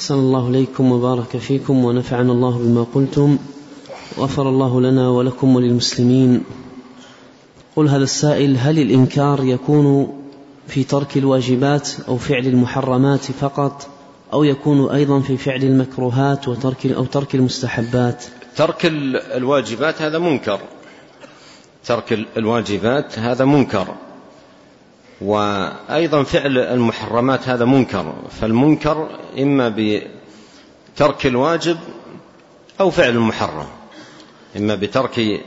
أحسن الله إليكم وبارك فيكم ونفعنا الله بما قلتم وغفر الله لنا ولكم وللمسلمين. قل هذا السائل هل الإنكار يكون في ترك الواجبات أو فعل المحرمات فقط أو يكون أيضا في فعل المكروهات وترك أو ترك المستحبات؟ ترك الواجبات هذا منكر. ترك الواجبات هذا منكر. وأيضا فعل المحرمات هذا منكر فالمنكر إما بترك الواجب أو فعل المحرم إما بترك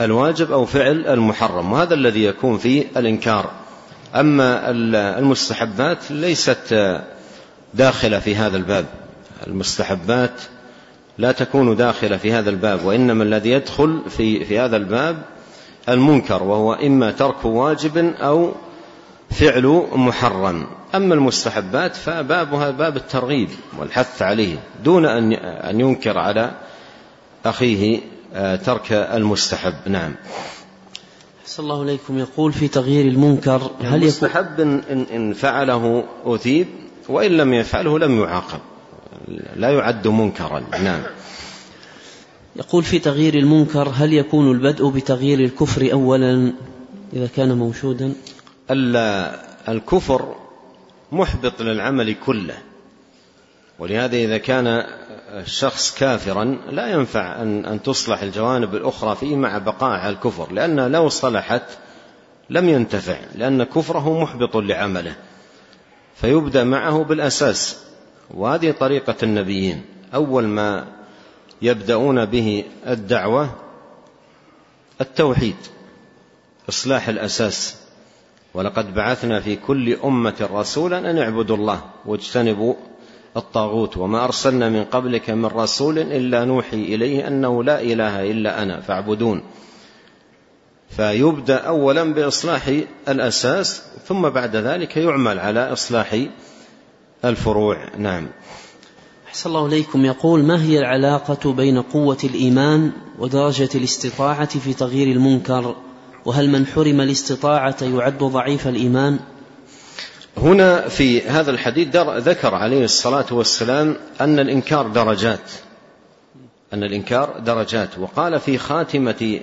الواجب أو فعل المحرم وهذا الذي يكون فيه الإنكار. أما المستحبات ليست داخلة في هذا الباب. المستحبات لا تكون داخلة في هذا الباب وإنما الذي يدخل في, في هذا الباب المنكر وهو إما ترك واجب أو فعل محرم. أما المستحبات فبابها باب الترغيب والحث عليه دون أن ينكر على أخيه آه، ترك المستحب. نعم. أحسن الله إليكم. يقول في تغيير المنكر هل المستحب إن, إن فعله أثيب وإن لم يفعله لم يعاقب. لا يعد منكرا. نعم. يقول في تغيير المنكر هل يكون البدء بتغيير الكفر أولا إذا كان موجودا؟ الكفر محبط للعمل كله. ولهذا إذا كان الشخص كافرا لا ينفع أن, أن تصلح الجوانب الأخرى فيه مع بقاء على الكفر لأن لو صلحت لم ينتفع لأن كفره محبط لعمله. فيبدأ معه بالأساس. وهذه طريقة النبيين. أول ما يبدأون به الدعوة التوحيد إصلاح الأساس. ولقد بعثنا في كل أمة رسولا أن اعبدوا الله واجتنبوا الطاغوت وما أرسلنا من قبلك من رسول إلا نوحي إليه أنه لا إله إلا أنا فاعبدون. فيبدأ أولا بإصلاح الأساس ثم بعد ذلك يعمل على إصلاح الفروع. نعم. أحسن الله إليكم. يقول ما هي العلاقة بين قوة الإيمان ودرجة الاستطاعة في تغيير المنكر؟ وهل من حرم الاستطاعة يعد ضعيف الإيمان؟ هنا في هذا الحديث ذكر عليه الصلاة والسلام أن الإنكار درجات. أن الإنكار درجات. وقال في خاتمة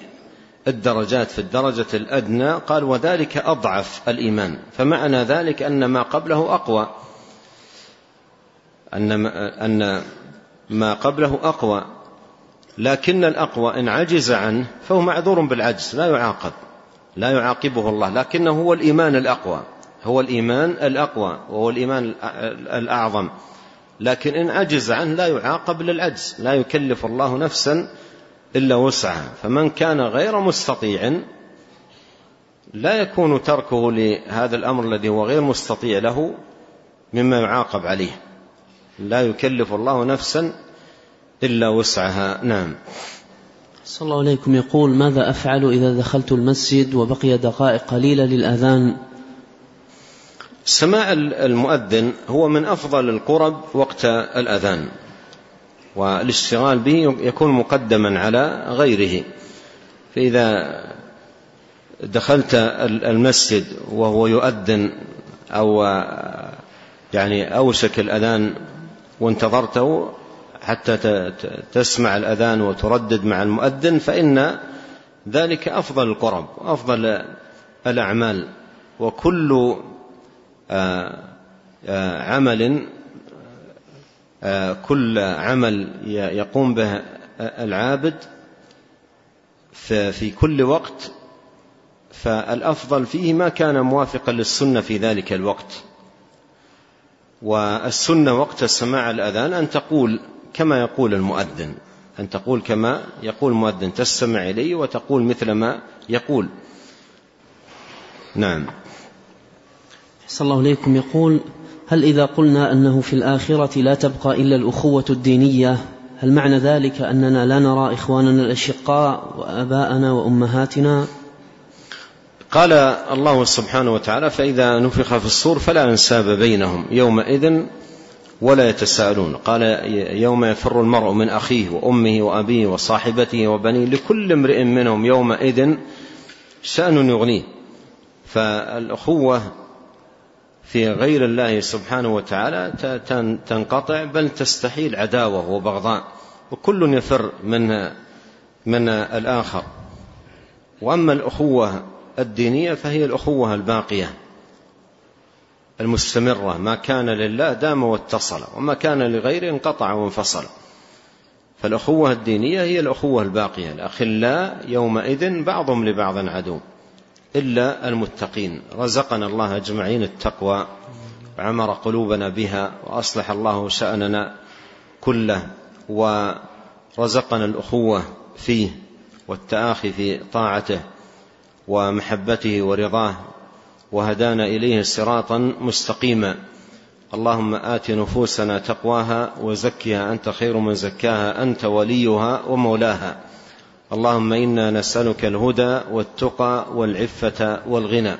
الدرجات في الدرجة الأدنى قال وذلك أضعف الإيمان. فمعنى ذلك أن ما قبله أقوى. أن أن ما قبله أقوى. لكن الأقوى إن عجز عنه فهو معذور بالعجز لا يعاقب. لا يعاقبه الله لكنه هو الإيمان الأقوى هو الإيمان الأقوى وهو الإيمان الأعظم. لكن إن عجز عنه لا يعاقب للعجز لا يكلف الله نفسا إلا وسعها. فمن كان غير مستطيع لا يكون تركه لهذا الأمر الذي هو غير مستطيع له مما يعاقب عليه. لا يكلف الله نفسا إلا وسعها. نعم. صلى الله عليكم يقول ماذا أفعل إذا دخلت المسجد وبقي دقائق قليلة للأذان؟ سماع المؤذن هو من أفضل القرب وقت الأذان والاشتغال به يكون مقدما على غيره. فإذا دخلت المسجد وهو يؤذن أو يعني أوشك الأذان وانتظرته حتى تسمع الأذان وتردد مع المؤذن فإن ذلك أفضل القرب وأفضل الأعمال. وكل آه، آه، عمل آه، كل عمل يقوم به العابد في كل وقت فالأفضل فيه ما كان موافقا للسنة في ذلك الوقت. والسنة وقت سماع الأذان أن تقول كما يقول المؤذن. أن تقول كما يقول المؤذن تستمع إليه وتقول مثل ما يقول. نعم. صلى الله عليكم يقول هل إذا قلنا أنه في الآخرة لا تبقى إلا الأخوة الدينية هل معنى ذلك أننا لا نرى إخواننا الأشقاء وآباءنا وأمهاتنا؟ قال الله سبحانه وتعالى فإذا نفخ في الصور فلا أنساب بينهم. يومئذ ولا يتساءلون. قال يوم يفر المرء من أخيه وأمه وأبيه وصاحبته وبنيه لكل امرئ منهم يومئذ شأن يغنيه. فالأخوة في غير الله سبحانه وتعالى تنقطع بل تستحيل عداوة وبغضاء وكل يفر من من الآخر. وأما الأخوة الدينية فهي الأخوة الباقية. المستمرة ما كان لله دام واتصل وما كان لغيره انقطع وانفصل. فالأخوة الدينية هي الأخوة الباقية الأخلاء يومئذ بعضهم لبعض عدو إلا المتقين. رزقنا الله أجمعين التقوى وعمر قلوبنا بها وأصلح الله شأننا كله ورزقنا الأخوة فيه والتآخي في طاعته ومحبته ورضاه. وهدانا إليه صراطا مستقيما. اللهم آت نفوسنا تقواها وزكها أنت خير من زكاها أنت وليها ومولاها. اللهم إنا نسألك الهدى والتقى والعفة والغنى.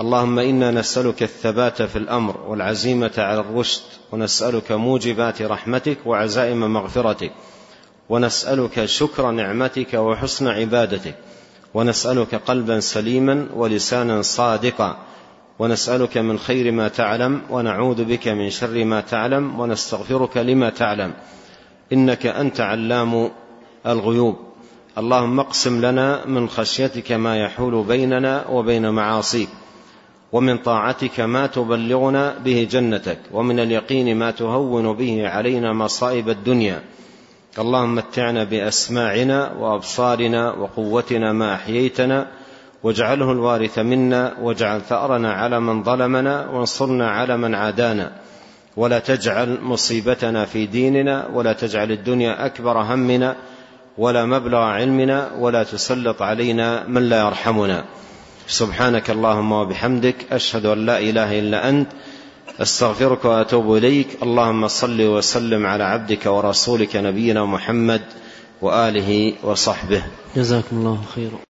اللهم إنا نسألك الثبات في الأمر والعزيمة على الرشد ونسألك موجبات رحمتك وعزائم مغفرتك ونسألك شكر نعمتك وحسن عبادتك. ونسألك قلبا سليما ولسانا صادقا. ونسألك من خير ما تعلم ونعوذ بك من شر ما تعلم ونستغفرك لما تعلم. إنك أنت علام الغيوب. اللهم اقسم لنا من خشيتك ما يحول بيننا وبين معاصيك. ومن طاعتك ما تبلغنا به جنتك. ومن اليقين ما تهون به علينا مصائب الدنيا. اللهم متعنا بأسماعنا وأبصارنا وقوتنا ما أحييتنا واجعله الوارث منا واجعل ثأرنا على من ظلمنا وانصرنا على من عادانا. ولا تجعل مصيبتنا في ديننا ولا تجعل الدنيا أكبر همنا ولا مبلغ علمنا ولا تسلط علينا من لا يرحمنا. سبحانك اللهم وبحمدك أشهد أن لا إله إلا أنت أستغفرك وأتوب إليك. اللهم صل وسلم على عبدك ورسولك نبينا محمد وآله وصحبه. جزاكم الله خيرا.